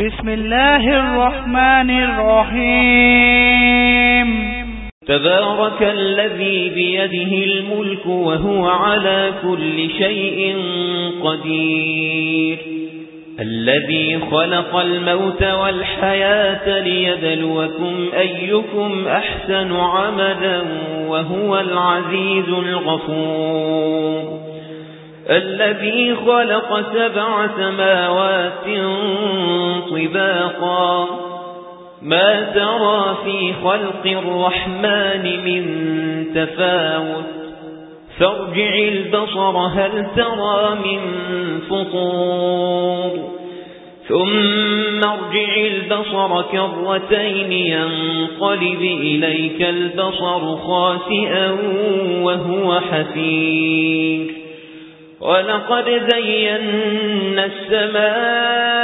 بسم الله الرحمن الرحيم تبارك الذي بيده الملك وهو على كل شيء قدير. الذي خلق الموت والحياة ليبلوكم أيكم أحسن عمدا وهو العزيز الغفور. الذي خلق سبع سماوات طباقا ما ترى في خلق الرحمن من تفاوت. فارجع البصر هل ترى من فطور. ثم ارجع البصر كرتين ينقلب إليك البصر خاسئا وهو حسير ولقد زينا السماء